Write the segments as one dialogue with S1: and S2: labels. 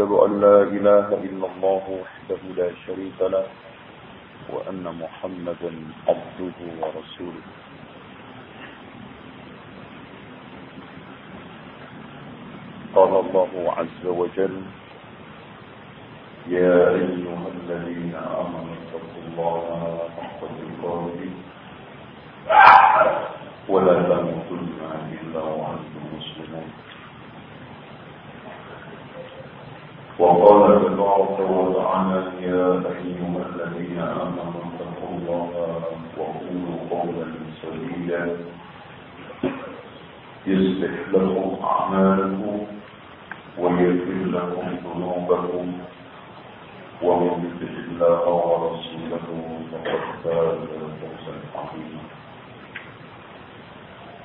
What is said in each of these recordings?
S1: أشهد أن لا إله إلا الله وحده لا شريك له وأن محمدا عبده ورسوله. قال الله عز وجل يا أيها الذين آمنوا يا أيها الذين آمنوا اتقوا الله وقولوا قولا سديدا يصلح لكم أعمالكم ويغفر لكم ذنوبكم ومن يطع الله ورسوله فقد فاز فوزا عظيما.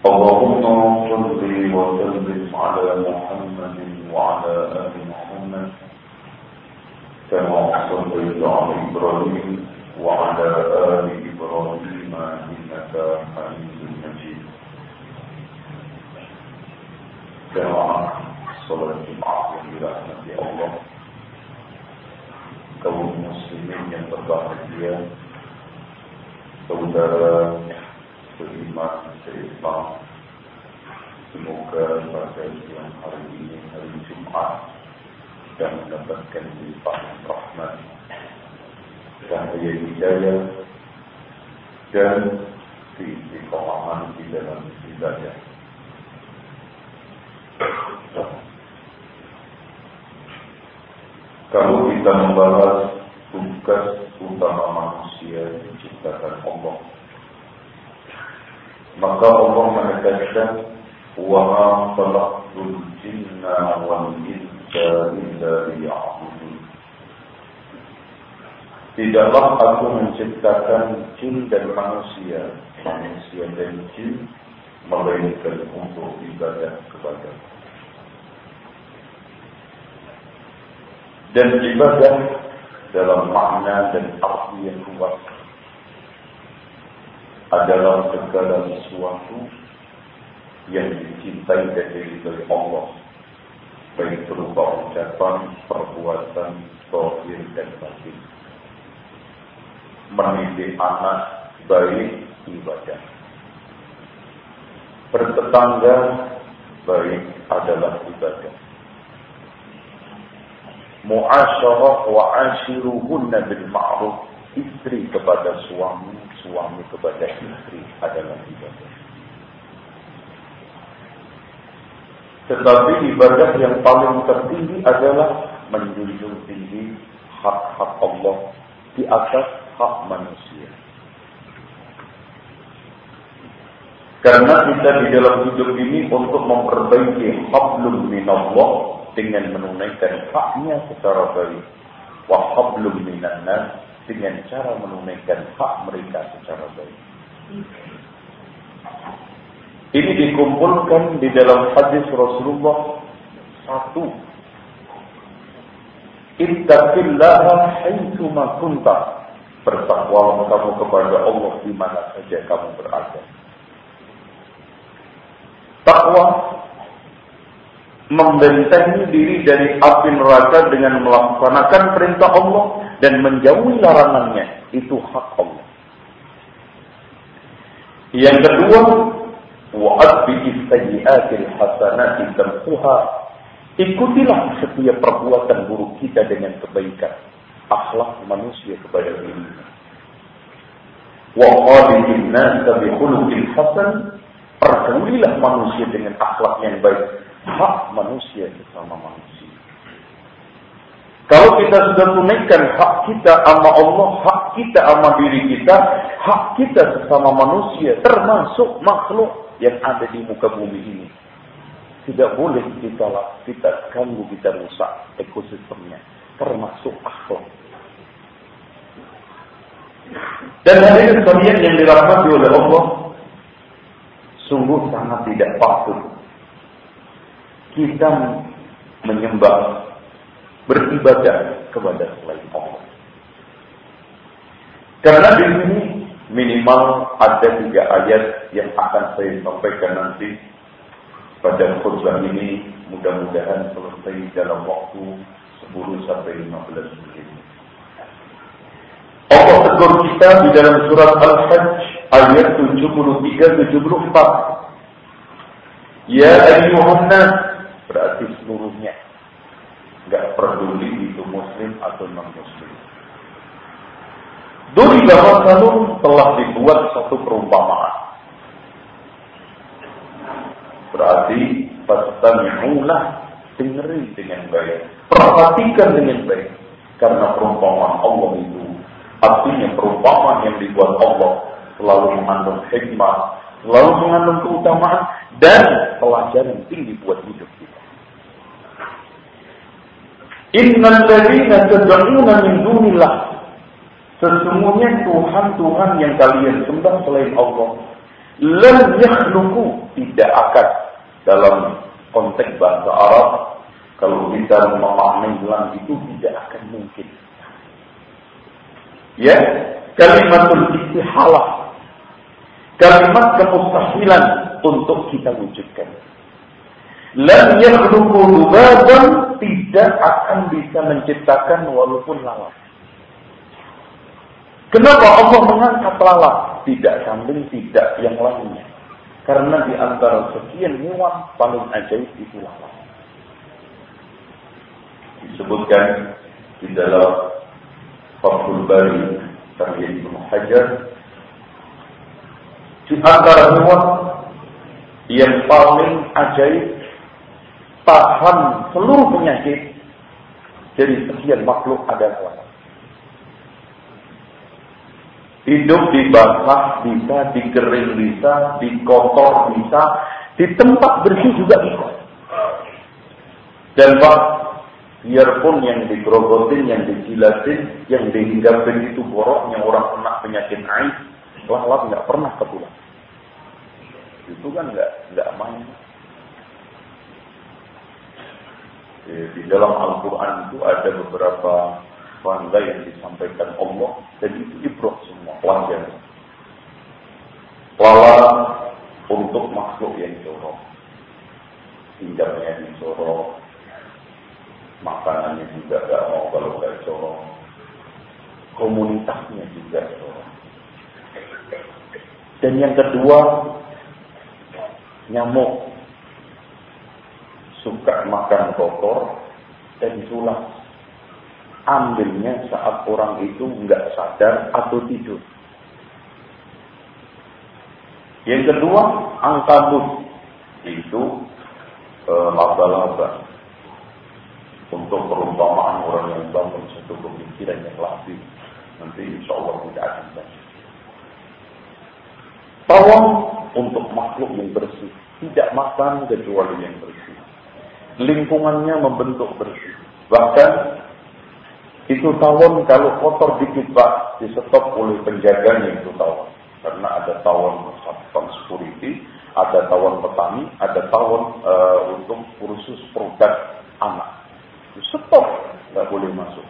S1: اللهم صل وسلم على محمد وعلى محمد كما صليت على إبراهيم وعلى آل إبراهيم إنك حميد مجيد. كما صليت معكم برحمة الله. kaum muslimin yang berbahagia saudara seiman seimbang hidayah dan keistiqomahan di dalam ibadah. Kalau kita membahas tugas utama manusia diciptakan Allah, maka Allah menegaskan khalaqtul jinna wal insa illa liya'budun. Tidaklah aku menciptakan jin dan manusia, manusia dan jin, melainkan untuk ibadah kepada Dan ibadah dalam makna dan arti yang luas adalah segala sesuatu yang dicintai dan diridhoi Allah baik berupa ucapan, perbuatan, zahir dan batin. Mendidik anak baik ibadah. Bertetangga baik adalah ibadah. Muasyarah wa ashiruhunna bil ma'ruf. Istri kepada suami suami kepada istri adalah ibadah. Tetapi ibadah yang paling tertinggi adalah menjunjung tinggi hak-hak Allah di atas hak manusia karena kita di dalam hidup ini untuk memperbaiki hablum minallah dengan menunaikan haknya secara baik. Wahablum minan dengan cara menunaikan hak mereka secara baik. Ini dikumpulkan di dalam hadis Rasulullah satu. Ittaqillaha haitsuma kunta. Bertakwalah kamu kepada Allah di mana saja kamu berada. Takwa membentengi diri dari api neraka dengan melaksanakan perintah Allah dan menjauhi larangannya. Itu hak Allah. Yang kedua, wa'adbi sayyi'atil hasanati tamkuha. Ikutilah setiap perbuatan buruk kita dengan kebaikan. Akhlak manusia kepada diri. Wa qadidin nasa bi khuluqil hasan. Pergaulilah manusia dengan akhlak yang baik hak manusia sesama manusia. Kalau kita sudah tunaikan hak kita sama Allah, hak kita sama diri kita, hak kita sesama manusia, termasuk makhluk yang ada di muka bumi ini. Tidak boleh kita kita ganggu, kita rusak ekosistemnya, termasuk akhlak. Dan hadirin sekalian yang dirahmati oleh Allah, sungguh sangat tidak patut kita menyembah beribadah kepada selain Allah. Karena di sini minimal ada tiga ayat yang akan saya sampaikan nanti pada khutbah ini mudah-mudahan selesai dalam waktu 10 sampai 15 menit. Allah tegur kita di dalam surat Al-Hajj ayat 73 74. Ya ayyuhan berarti seluruhnya. Enggak peduli itu muslim atau non muslim. Duri masalun telah dibuat satu perumpamaan. Berarti fastami'ulah dengerin dengan baik. Perhatikan dengan baik. Karena perumpamaan Allah itu artinya perumpamaan yang dibuat Allah selalu mengandung hikmah, selalu mengandung keutamaan dan pelajaran tinggi buat hidup kita. Innal ladzina tad'una min dunillah Sesungguhnya Tuhan-Tuhan yang kalian sembah selain Allah lam yakhluqu tidak akan dalam konteks bahasa Arab kalau kita memahami bilang itu tidak akan mungkin. Ya, kalimatul istihalah. Kalimat kemustahilan untuk kita wujudkan. Lam yakhluqu dubaban tidak akan bisa menciptakan walaupun lalat. Kenapa Allah mengangkat lalat? Tidak kambing, tidak yang lainnya. Karena di antara sekian hewan paling ajaib itu lalat. Disebutkan di dalam Fathul Bari Sahih Ibnu Hajar di antara hewan yang paling ajaib tahan seluruh penyakit dari sekian makhluk adalah lalat. Hidup di basah bisa, di kering bisa, di kotor bisa, di tempat bersih juga bisa. Dan Pak, biarpun yang digerogotin, yang dijilatin, yang dihinggapi itu boroknya orang kena penyakit air, lalat nggak pernah kepulang. Itu kan nggak nggak main. Eh, di dalam Al-Quran itu ada beberapa bangga yang disampaikan Allah dan itu ibrah semua pelajaran. Lala untuk makhluk yang jorok. Tinggalnya jorok, makanannya juga gak mau kalau gak jorok, komunitasnya juga jorok. Dan yang kedua, nyamuk suka makan kotor dan sulas ambilnya saat orang itu nggak sadar atau tidur. Yang kedua, angkabut itu e, laba-laba untuk perumpamaan orang yang bangun satu pemikiran yang lebih nanti insya Allah tidak akan banyak. Tawon untuk makhluk yang bersih, tidak makan kecuali yang bersih. Lingkungannya membentuk bersih. Bahkan itu tawon kalau kotor dikit pak, di stop oleh penjaganya itu tawon. Karena ada tawon satpam security, ada tawon petani, ada tawon uh, untuk kursus produk anak. Di stop, nggak boleh masuk.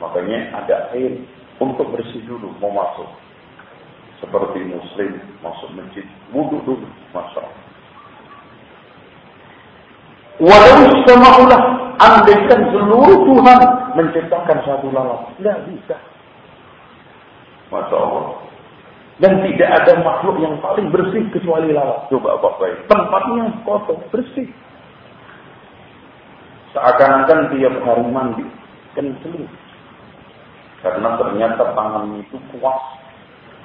S1: Makanya ada air untuk bersih dulu, mau masuk. Seperti muslim masuk masjid, wudhu dulu, masuk. Walau semaulah andaikan seluruh Tuhan menciptakan satu lalat. Tidak bisa. Masya Allah. Dan tidak ada makhluk yang paling bersih kecuali lalat. Coba apa baik. Tempatnya kotor, bersih. Seakan-akan tiap hari mandi. Kencing. Karena ternyata tangan itu kuas,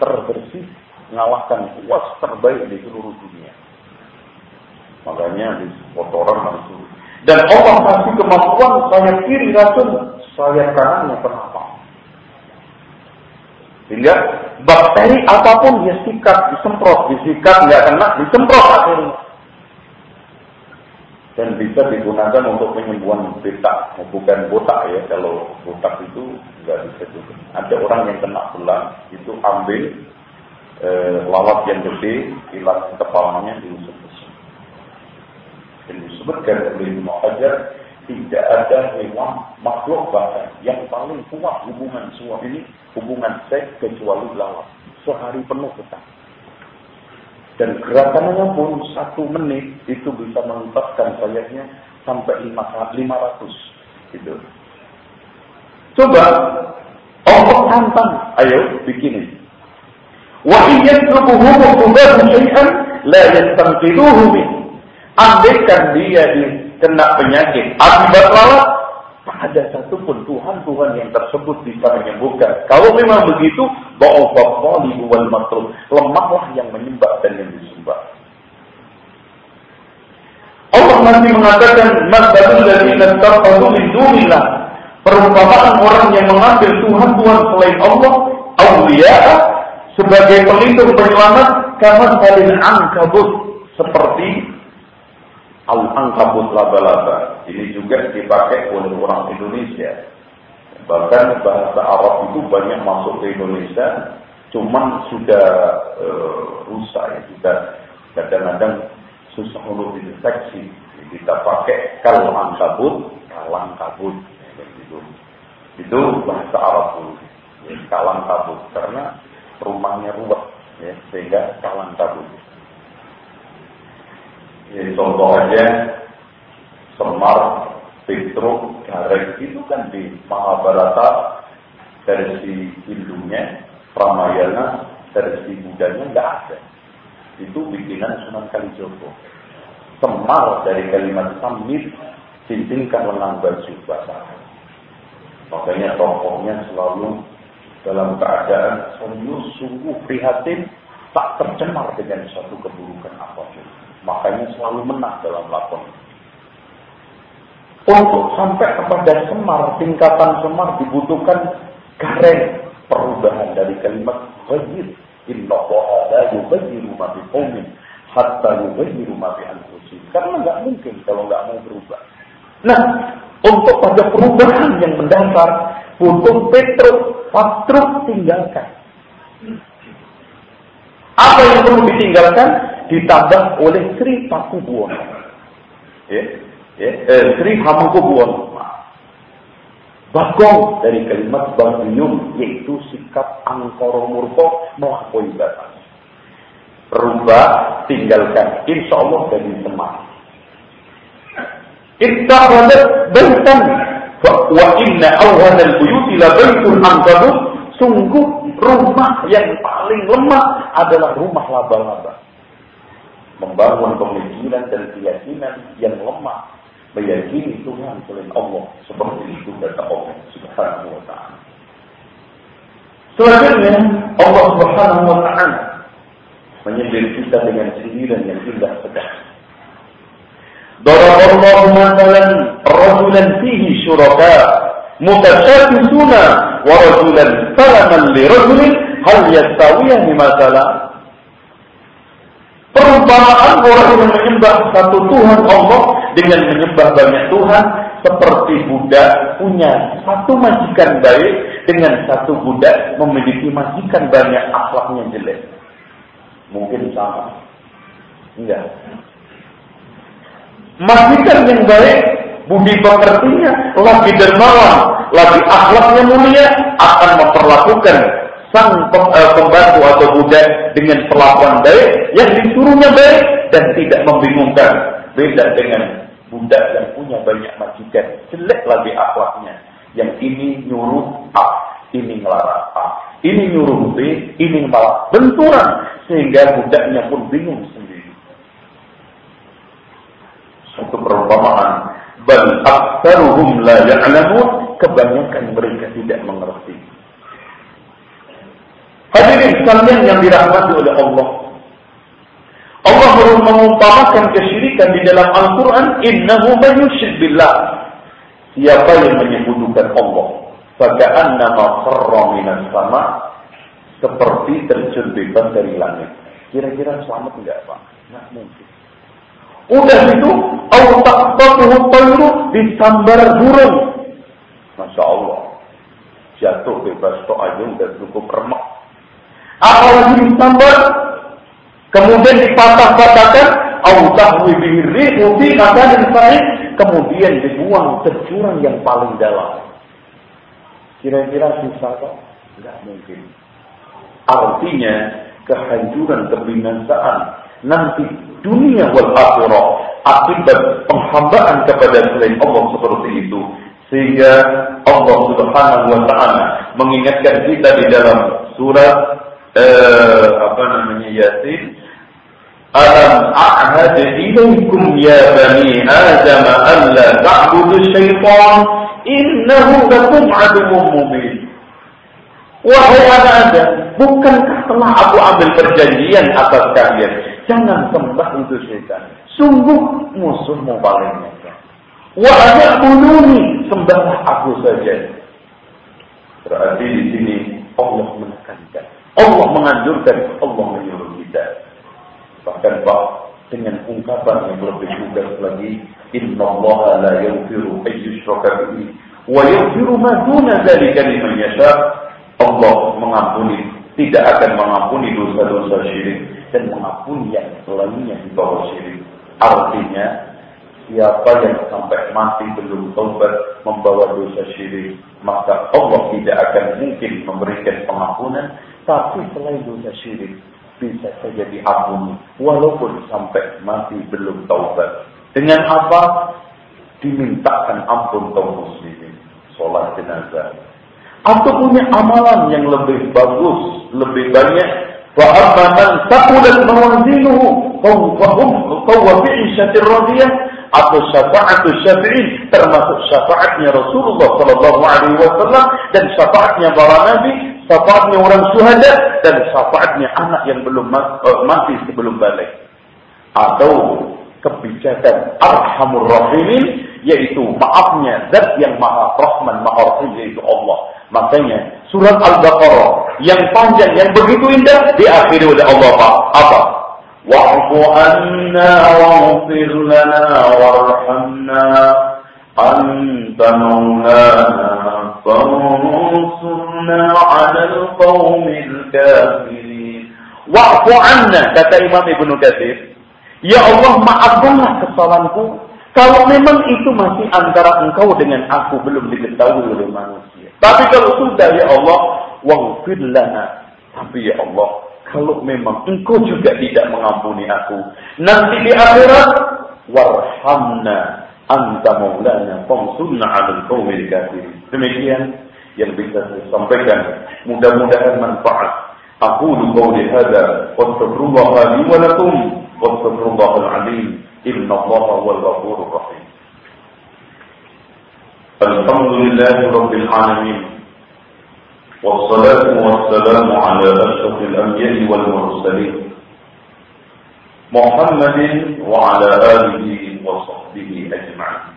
S1: terbersih, mengalahkan kuas terbaik di seluruh dunia. Makanya di kotoran langsung dan Allah kasih kemampuan saya kiri racun, saya kanannya penapa. Sehingga bakteri apa pun dia sikat, disemprot, disikat nggak kena, disemprot akhirnya. Dan bisa digunakan untuk penyembuhan betak, bukan botak ya. Kalau botak itu nggak bisa juga. Ada orang yang kena belang, itu ambil e, lawat yang gede, ilat kepalanya diusut-usut. Dan disebutkan oleh Ibnu Hajar, tidak ada hewan makhluk bahkan yang paling kuat hubungan suami ini, hubungan seks kecuali lalat. Sehari penuh kita. Dan gerakannya pun satu menit itu bisa mengungkapkan sayapnya sampai lima ratus Gitu. Coba Allah tantang, ayo bikin ini. Wa iyyatlubuhum tubahu syai'an la yastanqiduhu min. Andaikan dia kena penyakit akibat lalat, tak ada satupun Tuhan-Tuhan yang tersebut bisa menyembuhkan. Kalau memang begitu, ba'ufah wal matlub. Lemahlah yang menyembah dan yang disembah. Allah masih mengatakan, Masalul ladina tarfadu min. Perumpamaan orang yang mengambil Tuhan-Tuhan selain Allah, awliya sebagai pelindung penyelamat, kama salin angkabut. Seperti al-angkabut laba-laba. Ini juga dipakai oleh orang Indonesia. Bahkan bahasa Arab itu banyak masuk ke Indonesia, cuman sudah e, rusak ya, sudah kadang-kadang susah untuk dideteksi. Kita pakai kalau angkabut, kalang kabut, gitu. Itu bahasa Arab dulu, kalang kabut, karena rumahnya ruwet, ya, sehingga kalang kabut. Ya, contoh aja Semar, Petruk, Gareng itu kan di Mahabharata versi Hindunya, Ramayana versi Budanya nggak ada. Itu bikinan Sunan Kalijogo. Semar dari kalimat samit, cincingkan lengan baju basah. Makanya tokohnya selalu dalam keadaan serius, sungguh prihatin, tak tercemar dengan suatu keburukan apa pun. Makanya selalu menang dalam lakon. Untuk sampai kepada semar, tingkatan semar dibutuhkan gareng perubahan dari kalimat ghayir. Inna allaha la yughayyiru ma biqaumin hatta yughayyiru ma bi. Karena nggak mungkin kalau nggak mau berubah. Nah, untuk pada perubahan yang mendasar, butuh Petruk, Patruk tinggalkan. Apa yang perlu ditinggalkan? Ditambah oleh Sri Pakubuwono. Ya, ya, eh, Sri Hamengkubuwono. Bagong dari kalimat bangyum yaitu sikap angkoro murko melampaui batas. Rubah, tinggalkan. Insya Allah jadi teman. Ittahadat baitan wa inna awhanal buyuti la baitul ankabut sungguh rumah yang paling lemah adalah rumah laba-laba. Membangun pemikiran dan keyakinan yang lemah. Meyakini Tuhan selain Allah. Seperti itu kata Allah subhanahu wa ta'ala. Selanjutnya Allah subhanahu wa ta'ala menyindir kita dengan sindiran yang indah sekali. Daraballahu masalan rajulan fihi syuraka mutasyabbisuna wa rajulan salaman li rajulin hal yastawiyani masalah Perumpamaan orang yang menyembah satu Tuhan Allah dengan menyembah banyak Tuhan seperti budak punya satu majikan baik dengan satu budak memiliki majikan banyak akhlaknya jelek. Mungkin sama. Enggak. Majikan yang baik, budi pekertinya, lagi dermawan, lagi akhlaknya mulia, akan memperlakukan sang eh, pembantu atau budak dengan perlakuan baik, yang disuruhnya baik dan tidak membingungkan. Beda dengan budak yang punya banyak majikan, jelek lagi akhlaknya. Yang ini nyuruh A, ini ngelarang A, ini nyuruh B, ini malah benturan sehingga budaknya pun bingung satu perumpamaan bal aktsaruhum la ya'lamun kebanyakan mereka tidak mengerti hadirin sekalian yang dirahmati oleh Allah Allah mengumpamakan kesyirikan di dalam Al-Quran innahu man yusyrik billah siapa yang menyebutkan Allah faka'annama kharra minas sama seperti terjun bebas dari langit kira-kira selamat enggak Pak? Enggak mungkin Udah itu, au taqtatuhu tayru disambar burung. Masya Allah. Jatuh bebas to ayung dan cukup remak. Apalagi disambar, kemudian dipatah-patahkan, au tahwi bihi rihu fi makanin kemudian dibuang ke yang paling dalam. Kira-kira susah tak? Tidak mungkin. Artinya kehancuran, kebinasaan nanti dunia wal akhirah akibat penghambaan kepada selain Allah seperti itu sehingga Allah Subhanahu wa taala mengingatkan kita di dalam surat eh, apa namanya Yasin Alam a'had ilaikum ya bani Adam alla ta'budu syaitan innahu lakum aduwwun mubin Wahai anak Adam, bukankah telah aku ambil perjanjian atas kalian? Jangan sembah itu syaitan. Sungguh musuhmu paling nyata. Wahai bununi, sembahlah aku saja. Berarti di sini Allah. Allah menganjurkan, Allah menyuruh kita. Bahkan Pak, dengan ungkapan yang lebih lugas lagi, Inna Allah la yaghfiru ayyushraka bihi wa yaghfiru ma duna dzalika liman yasha' Allah mengampuni, tidak akan mengampuni dosa-dosa syirik dan mengampuni yang lainnya di bawah syirik. Artinya, siapa yang sampai mati belum taubat membawa dosa syirik, maka Allah tidak akan mungkin memberikan pengampunan, tapi selain dosa syirik, bisa saja diampuni, walaupun sampai mati belum taubat. Dengan apa? Dimintakan ampun kaum muslimin. Sholat jenazah, atau punya amalan yang lebih bagus, lebih banyak. Wa amma man taqulat mawazinuhu fa hum qawwa fi radiyah atau syafa'atu syafi'in termasuk syafaatnya Rasulullah sallallahu alaihi wasallam dan syafaatnya para nabi, syafaatnya orang syuhada dan syafaatnya anak yang belum eh, mati sebelum balik. Atau kebijakan Arhamur Rahimin yaitu maafnya zat yang maha rahman maha rahim yaitu Allah Makanya surat Al-Baqarah yang panjang yang begitu indah diakhiri oleh Allah Pak. Apa? Wa'fu anna waghfir lana warhamna anta maulana fansurna 'alal qaumil kafirin. Wa'fu anna kata Imam Ibnu Katsir, Ya Allah maafkanlah kesalahanku kalau memang itu masih antara engkau dengan aku belum diketahui oleh manusia. Tapi kalau sudah ya Allah, waghfir lana. Tapi ya Allah, kalau memang engkau juga tidak mengampuni aku, nanti di akhirat warhamna anta maulana fangsunna 'alal qaumil kafirin. Demikian yang bisa saya sampaikan. Mudah-mudahan manfaat. Aku qawli hadza wa astaghfirullah li wa lakum wa astaghfirullahal 'alim. Inna Allah huwal ghafurur rahim. لله رب العالمين والصلاة والسلام على أشرف الأنبياء والمرسلين محمد وعلى آله وصحبه أجمعين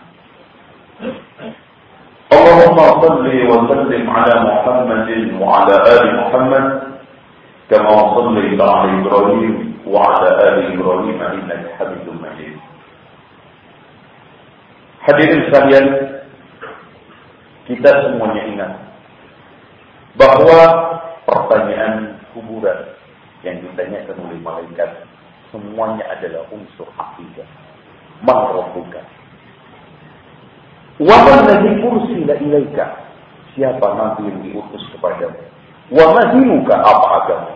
S1: اللهم صل وسلم على محمد وعلى آل محمد كما صليت على إبراهيم وعلى آل إبراهيم إنك حميد مجيد Hadirin sekalian, kita semuanya ingat bahwa pertanyaan kuburan yang ditanyakan oleh malaikat semuanya adalah unsur akidah. man rabbuka wa man ladzi ursila ilaika. Siapa nabi yang diutus kepadamu? Wa madinuka apa agama?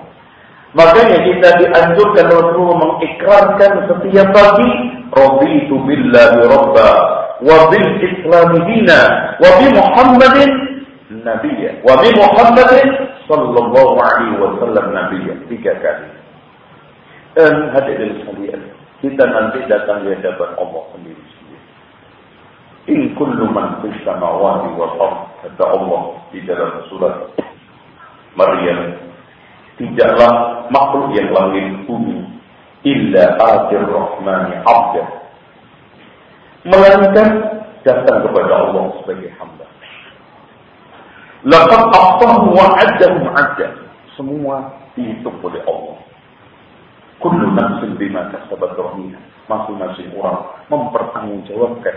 S1: Makanya kita dianjurkan Rasulullah mengikrarkan setiap pagi raditu billahi rabba wa bil islam dina wa bi muhammadin nabiyya wa bi muhammadin sallallahu alaihi wasallam nabiyya. Tiga kali. Dan hadis sekalian kita nanti datang di hadapan Allah sendiri in kullu man fis wal ard kata Allah di dalam surat Maryam tidaklah makhluk yang langit bumi illa atir rahmani abdah melainkan datang kepada Allah sebagai hamba. Laqad aqtahu wa addahum adda. Semua dihitung oleh Allah. Kullu nafsin bima kasabat rahimah. masing-masing orang mempertanggungjawabkan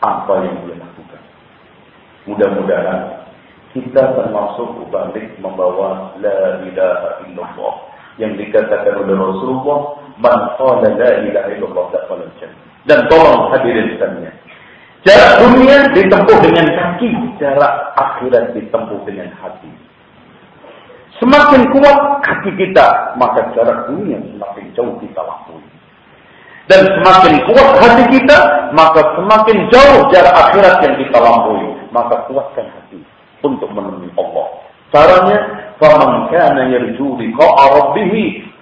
S1: apa yang dia lakukan. Mudah-mudahan kita termasuk balik membawa la ilaha illallah yang dikatakan oleh Rasulullah man qala la ilaha illallah dakhala jannah. Dan tolong hadirin sekalian. Jarak dunia ditempuh dengan kaki, jarak akhirat ditempuh dengan hati. Semakin kuat kaki kita, maka jarak dunia semakin jauh kita lampaui. Dan semakin kuat hati kita, maka semakin jauh jarak akhirat yang kita lampaui. Maka kuatkan hati untuk menemui Allah. Caranya, فَمَنْ كَانَ يَرْجُو لِقَاءَ رَبِّهِ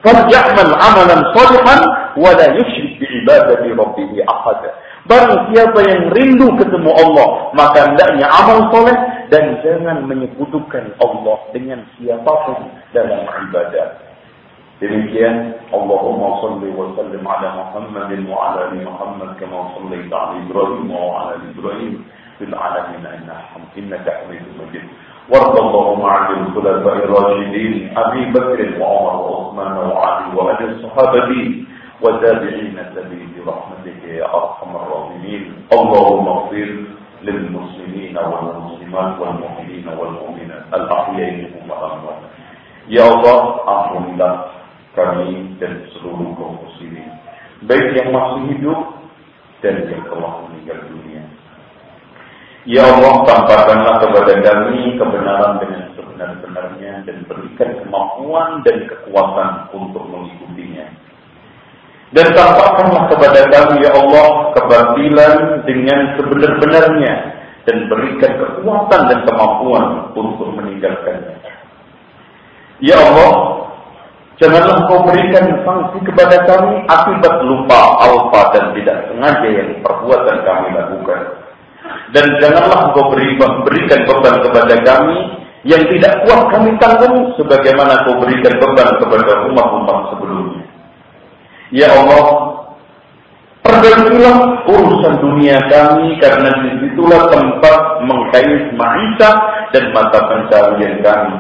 S1: فَلْيَعْمَلْ عَمَلًا صَالِحًا وَلَا يُشْرِكْ بِعِبَادَةِ رَبِّهِ أَحَدًا Barang siapa yang rindu ketemu Allah, maka hendaknya amal soleh dan jangan menyekutukan Allah dengan siapapun dalam ibadah. Demikian Allahumma salli wa sallim ala Muhammadin wa ala ali Muhammad kama sallaita ala Ibrahim wa ala ali Ibrahim fil alamin innaka Hamidum Majid. وارض اللهم عن الخلفاء الراشدين ابي بكر وعمر وعثمان وعلي وعلى الصحابه وتابعين السبيل برحمتك يا ارحم الراحمين اللهم اغفر للمسلمين والمسلمات والمؤمنين والمؤمنات الاحياء منهم والاموات يا الله ampunilah kami dan seluruh kaum muslimin baik yang masih hidup dan yang telah meninggal dunia Ya Allah, tampakkanlah kepada kami kebenaran dengan sebenar-benarnya dan berikan kemampuan dan kekuatan untuk mengikutinya. Dan tampakkanlah kepada kami, Ya Allah, kebatilan dengan sebenar-benarnya dan berikan kekuatan dan kemampuan untuk meninggalkannya. Ya Allah, janganlah kau berikan sanksi kepada kami akibat lupa, alfa dan tidak sengaja yang perbuatan kami lakukan. Dan janganlah beri, berikan beban kepada kami yang tidak kuat kami tanggung sebagaimana kau berikan beban kepada umat-umat sebelumnya. Ya Allah, perbaikilah urusan dunia kami karena di situlah tempat mengkait maisha dan mata pencarian kami.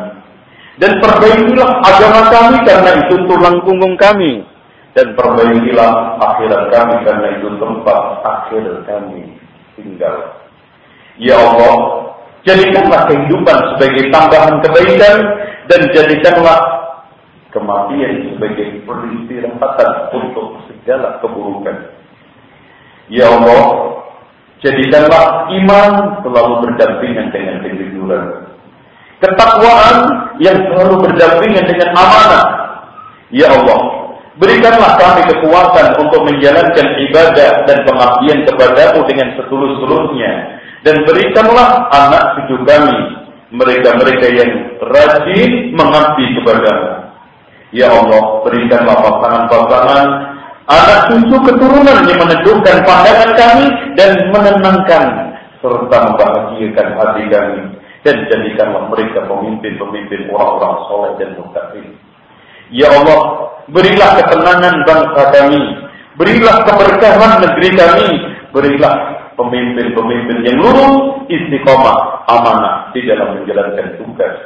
S1: Dan perbaikilah agama kami karena itu tulang punggung kami. Dan perbaikilah akhirat kami karena itu tempat akhir kami tinggal. Ya Allah, jadikanlah kehidupan sebagai tambahan kebaikan dan jadikanlah kematian sebagai peristirahatan untuk segala keburukan. Ya Allah, jadikanlah iman selalu berdampingan dengan kejujuran. Ketakwaan yang selalu berdampingan dengan amanah. Ya Allah, Berikanlah kami kekuatan untuk menjalankan ibadah dan pengabdian kepadamu dengan setulus-tulusnya dan berikanlah anak cucu kami mereka-mereka yang rajin mengabdi kepadamu. Ya Allah, berikanlah pasangan-pasangan anak cucu keturunan yang meneduhkan pandangan kami dan menenangkan serta membahagiakan hati kami dan jadikanlah mereka pemimpin-pemimpin orang-orang soleh dan muttaqin. Ya Allah, berilah ketenangan bangsa kami, berilah keberkahan negeri kami, berilah pemimpin-pemimpin yang lurus, istiqomah, amanah di dalam menjalankan tugas.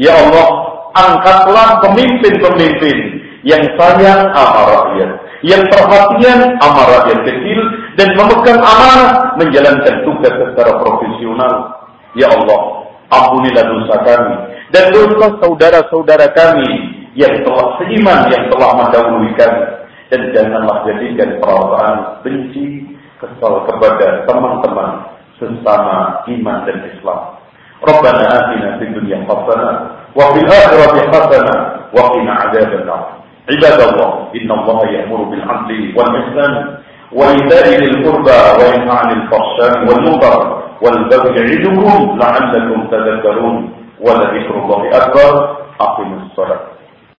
S1: Ya Allah, angkatlah pemimpin-pemimpin yang sayang sama rakyat, yang perhatian sama rakyat kecil, dan memegang amanah menjalankan tugas secara profesional. Ya Allah, ampunilah dosa kami dan dosa saudara-saudara kami yang telah seiman, yang telah mendahului kami. Dan janganlah jadikan perasaan benci, kesal kepada teman-teman sesama iman dan Islam. Rabbana atina fid dunya hasanah وفي الآخرة حسنة وقنا عذاب النار. عباد الله إن الله يأمر بالعدل والإحسان وإيتاء ذي القربى وينهى عن الفحشاء والمنكر والبغي يعظكم لعلكم تذكرون ولذكر الله أكبر. أقم الصلاة.